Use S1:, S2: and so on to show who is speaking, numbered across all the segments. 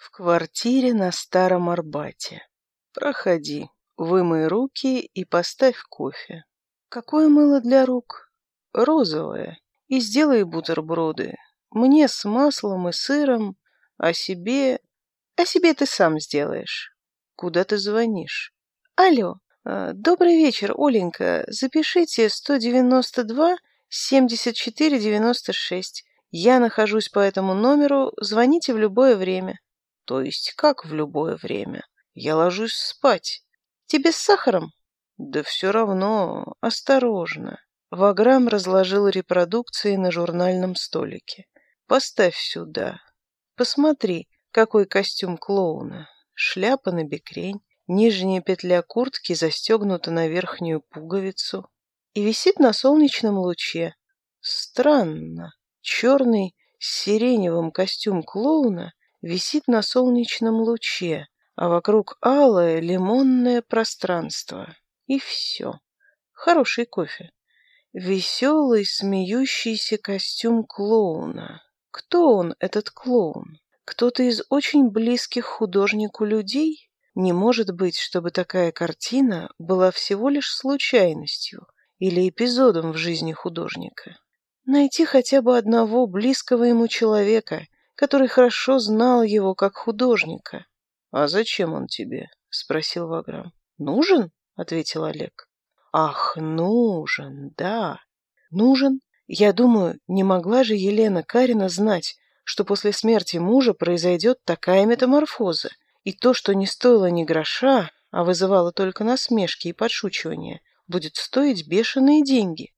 S1: в квартире на старом Арбате. Проходи, вымой руки и поставь кофе. Какое мыло для рук? Розовое. И сделай бутерброды. Мне с маслом и сыром, а себе... А себе ты сам сделаешь. Куда ты звонишь? Алло, а, добрый вечер, Оленька. Запишите 192 74 96. Я нахожусь по этому номеру, звоните в любое время. То есть как в любое время. Я ложусь спать. Тебе с сахаром? Да все равно. Осторожно. Ваграм разложил репродукции на журнальном столике. Поставь сюда. Посмотри, какой костюм клоуна. Шляпа на бекрень. Нижняя петля куртки застегнута на верхнюю пуговицу и висит на солнечном луче. Странно. Черный с сиреневым костюм клоуна висит на солнечном луче, а вокруг алое лимонное пространство. И все. Хороший кофе. Веселый, смеющийся костюм клоуна. Кто он, этот клоун? Кто-то из очень близких художнику людей? Не может быть, чтобы такая картина была всего лишь случайностью или эпизодом в жизни художника. Найти хотя бы одного близкого ему человека — который хорошо знал его как художника. «А зачем он тебе?» — спросил Ваграм. «Нужен?» — ответил Олег. «Ах, нужен, да, нужен. Я думаю, не могла же Елена Карина знать, что после смерти мужа произойдет такая метаморфоза, и то, что не стоило ни гроша, а вызывало только насмешки и подшучивания, будет стоить бешеные деньги.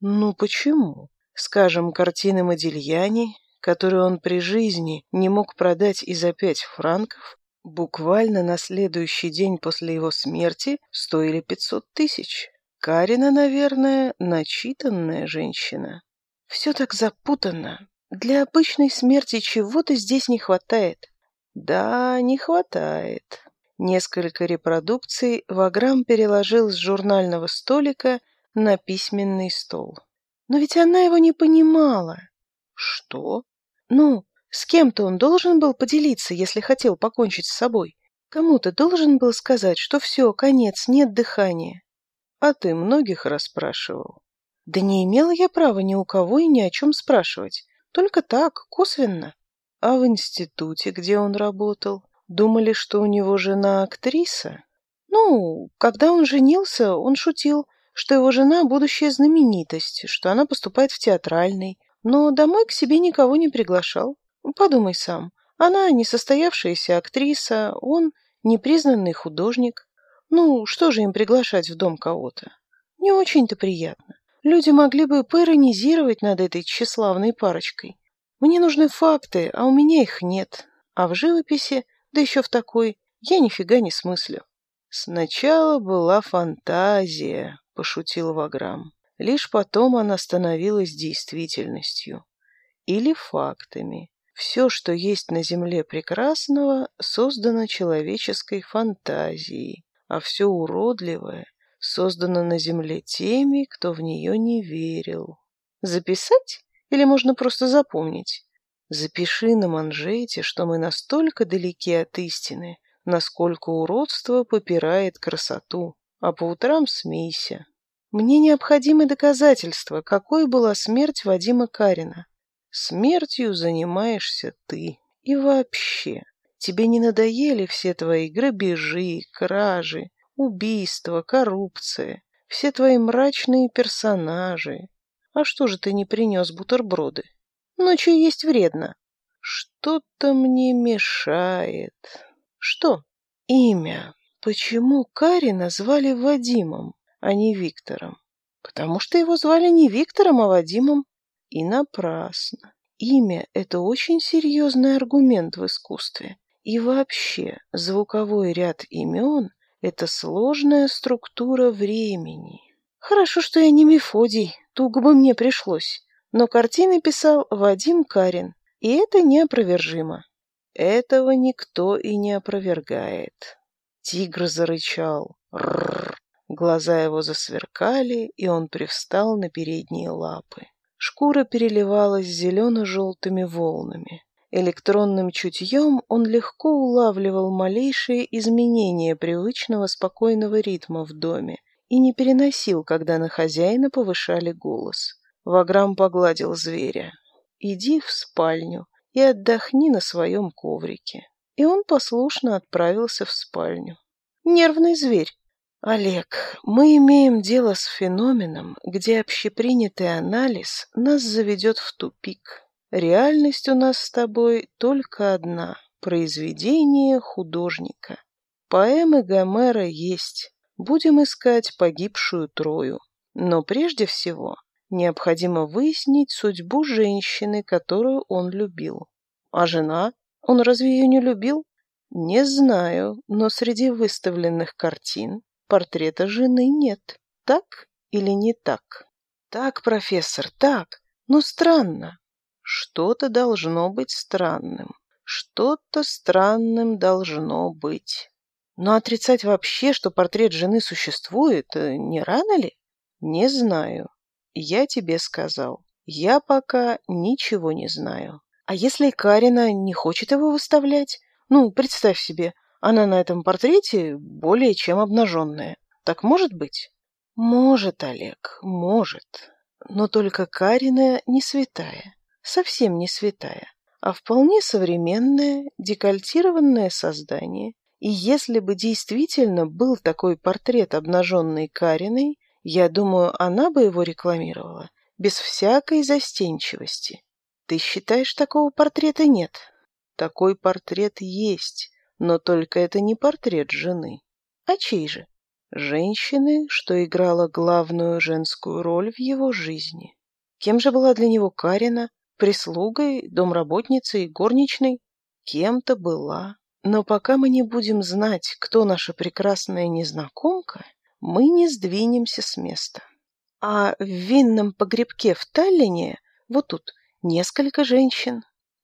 S1: Ну почему? Скажем, картины Модильяни которую он при жизни не мог продать и за пять франков, буквально на следующий день после его смерти стоили 500 тысяч. Карина, наверное, начитанная женщина. Все так запутанно. Для обычной смерти чего-то здесь не хватает. Да, не хватает. Несколько репродукций Ваграм переложил с журнального столика на письменный стол. Но ведь она его не понимала. Что? ну с кем-то он должен был поделиться если хотел покончить с собой? Кому-то должен был сказать что все конец нет дыхания? А ты многих расспрашивал. Да не имела я права ни у кого и ни о чем спрашивать. Только так косвенно. А в институте где он работал? Думали что у него жена актриса? Ну когда он женился он шутил что его жена будущая знаменитость что она поступает в театральный но домой к себе никого не приглашал. Подумай сам. Она несостоявшаяся актриса, он непризнанный художник. Ну, что же им приглашать в дом кого-то? Не очень-то приятно. Люди могли бы поиронизировать над этой тщеславной парочкой. Мне нужны факты, а у меня их нет. А в живописи, да еще в такой, я нифига не смыслю. Сначала была фантазия, пошутил Ваграм. Лишь потом она становилась действительностью или фактами. Все, что есть на Земле прекрасного, создано человеческой фантазией, а все уродливое создано на Земле теми, кто в нее не верил. Записать или можно просто запомнить? Запиши на манжете, что мы настолько далеки от истины, насколько уродство попирает красоту, а по утрам смейся. Мне необходимы доказательства, какой была смерть Вадима Карина. Смертью занимаешься ты. И вообще, тебе не надоели все твои грабежи, кражи, убийства, коррупция, все твои мрачные персонажи. А что же ты не принес бутерброды? Ну, Ночью есть вредно. Что-то мне мешает. Что? Имя. Почему Карина звали Вадимом? а не Виктором, потому что его звали не Виктором, а Вадимом. И напрасно. Имя – это очень серьезный аргумент в искусстве. И вообще, звуковой ряд имен – это сложная структура времени. Хорошо, что я не Мефодий, туго бы мне пришлось. Но картины писал Вадим Карин, и это неопровержимо. Этого никто и не опровергает. Тигр зарычал. Рррр. Глаза его засверкали, и он привстал на передние лапы. Шкура переливалась зелено-желтыми волнами. Электронным чутьем он легко улавливал малейшие изменения привычного спокойного ритма в доме и не переносил, когда на хозяина повышали голос. Ваграм погладил зверя. «Иди в спальню и отдохни на своем коврике». И он послушно отправился в спальню. «Нервный зверь», Олег, мы имеем дело с феноменом, где общепринятый анализ нас заведет в тупик. Реальность у нас с тобой только одна – произведение художника. Поэмы Гомера есть. Будем искать погибшую Трою. Но прежде всего необходимо выяснить судьбу женщины, которую он любил. А жена? Он разве ее не любил? Не знаю, но среди выставленных картин портрета жены нет. Так или не так? Так, профессор, так. Но странно. Что-то должно быть странным. Что-то странным должно быть. Но отрицать вообще, что портрет жены существует, не рано ли? Не знаю. Я тебе сказал. Я пока ничего не знаю. А если Карина не хочет его выставлять? Ну, представь себе, она на этом портрете более чем обнаженная. Так может быть? Может, Олег, может. Но только Карина не святая, совсем не святая, а вполне современное, декольтированное создание. И если бы действительно был такой портрет обнаженной Кариной, я думаю, она бы его рекламировала, без всякой застенчивости. Ты считаешь, такого портрета нет? Такой портрет есть. Но только это не портрет жены. А чей же? Женщины, что играла главную женскую роль в его жизни. Кем же была для него Карина? Прислугой, домработницей, горничной? Кем-то была. Но пока мы не будем знать, кто наша прекрасная незнакомка, мы не сдвинемся с места. А в винном погребке в Таллине, вот тут, несколько женщин.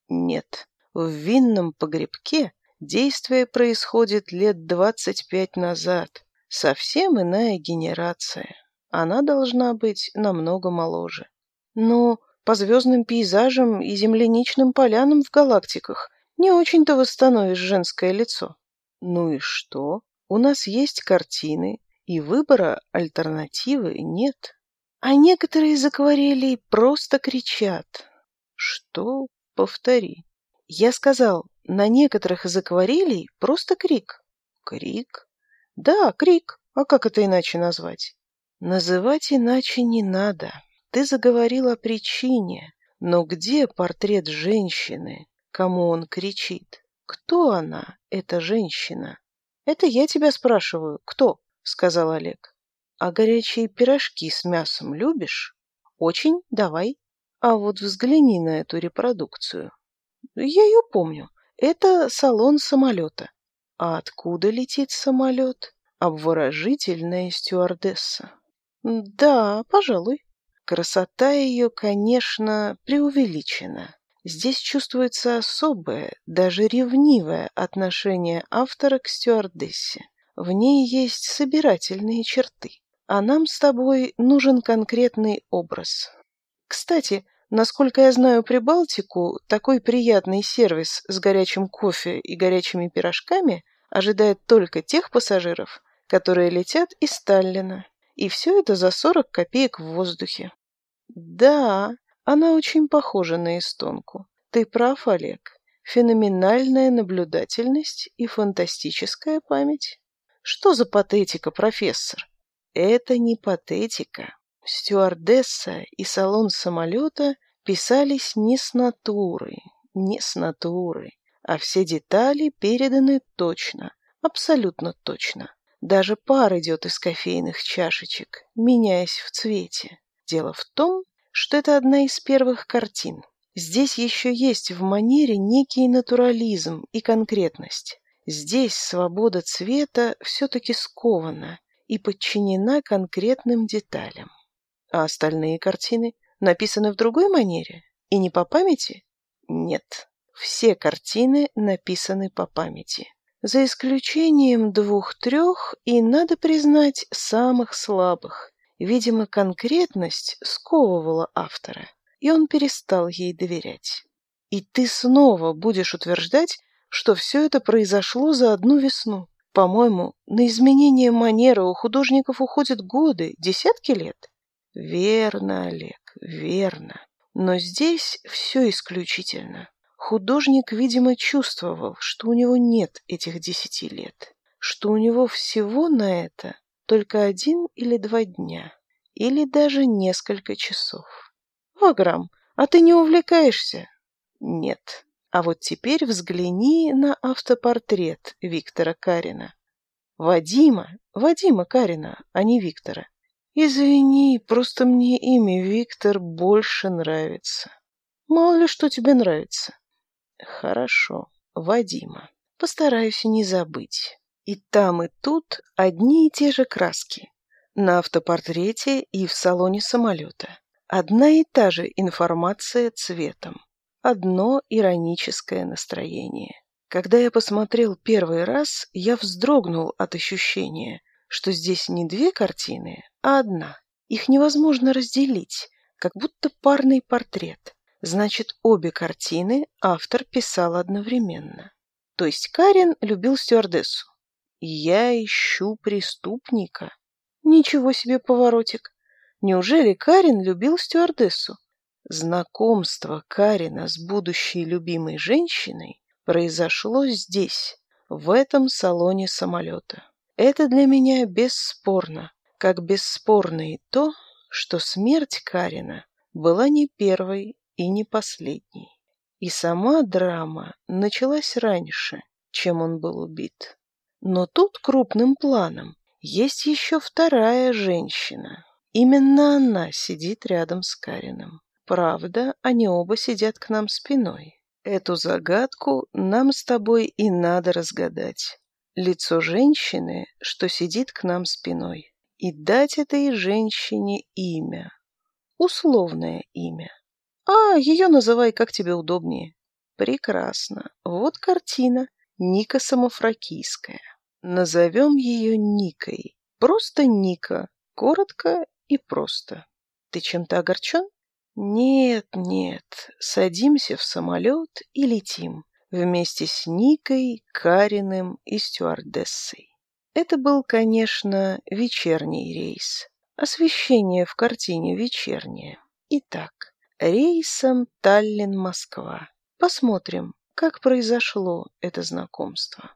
S1: Нет, в винном погребке Действие происходит лет двадцать пять назад. Совсем иная генерация. Она должна быть намного моложе. Но по звездным пейзажам и земляничным полянам в галактиках не очень-то восстановишь женское лицо. Ну и что? У нас есть картины, и выбора альтернативы нет. А некоторые из акварелей просто кричат. Что? Повтори. Я сказал, на некоторых из-за просто крик. Крик? Да, крик. А как это иначе назвать? Называть иначе не надо. Ты заговорила о причине. Но где портрет женщины, кому он кричит? Кто она, эта женщина? Это я тебя спрашиваю. Кто? Сказал Олег. А горячие пирожки с мясом любишь? Очень, давай. А вот взгляни на эту репродукцию. Я ее помню. Это салон самолета. А откуда летит самолет? Обворожительная стюардесса. Да, пожалуй. Красота ее, конечно, преувеличена. Здесь чувствуется особое, даже ревнивое отношение автора к стюардессе. В ней есть собирательные черты. А нам с тобой нужен конкретный образ. Кстати, Насколько я знаю Прибалтику, такой приятный сервис с горячим кофе и горячими пирожками ожидает только тех пассажиров, которые летят из Таллина. И все это за 40 копеек в воздухе. Да, она очень похожа на эстонку. Ты прав, Олег. Феноменальная наблюдательность и фантастическая память. Что за патетика, профессор? Это не патетика. Стюардесса и салон самолета писались не с натуры, не с натуры, а все детали переданы точно, абсолютно точно. Даже пар идет из кофейных чашечек, меняясь в цвете. Дело в том, что это одна из первых картин. Здесь еще есть в манере некий натурализм и конкретность. Здесь свобода цвета все-таки скована и подчинена конкретным деталям а остальные картины написаны в другой манере и не по памяти? Нет, все картины написаны по памяти. За исключением двух-трех и, надо признать, самых слабых. Видимо, конкретность сковывала автора, и он перестал ей доверять. И ты снова будешь утверждать, что все это произошло за одну весну. По-моему, на изменение манеры у художников уходят годы, десятки лет. Верно, Олег, верно. Но здесь все исключительно. Художник, видимо, чувствовал, что у него нет этих десяти лет, что у него всего на это только один или два дня, или даже несколько часов. «Ваграм, а ты не увлекаешься?» «Нет. А вот теперь взгляни на автопортрет Виктора Карина». «Вадима, Вадима Карина, а не Виктора извини просто мне имя виктор больше нравится. Мало ли что тебе нравится. Хорошо вадима постараюсь не забыть. И там и тут одни и те же краски. На автопортрете и в салоне самолета. Одна и та же информация цветом. Одно ироническое настроение. Когда я посмотрел первый раз я вздрогнул от ощущения что здесь не две картины одна. Их невозможно разделить, как будто парный портрет. Значит, обе картины автор писал одновременно. То есть Карин любил стюардессу. «Я ищу преступника». Ничего себе поворотик. Неужели Карин любил стюардессу? Знакомство Карина с будущей любимой женщиной произошло здесь, в этом салоне самолета. Это для меня бесспорно как бесспорно и то, что смерть Карина была не первой и не последней. И сама драма началась раньше, чем он был убит. Но тут крупным планом есть еще вторая женщина. Именно она сидит рядом с Карином. Правда, они оба сидят к нам спиной. Эту загадку нам с тобой и надо разгадать. Лицо женщины, что сидит к нам спиной и дать этой женщине имя. Условное имя. А, ее называй, как тебе удобнее. Прекрасно. Вот картина. Ника Самофракийская. Назовем ее Никой. Просто Ника. Коротко и просто. Ты чем-то огорчен? Нет, нет. Садимся в самолет и летим. Вместе с Никой, Кариным и стюардессой. Это был, конечно, вечерний рейс. Освещение в картине вечернее. Итак, рейсом Таллин-Москва. Посмотрим, как произошло это знакомство.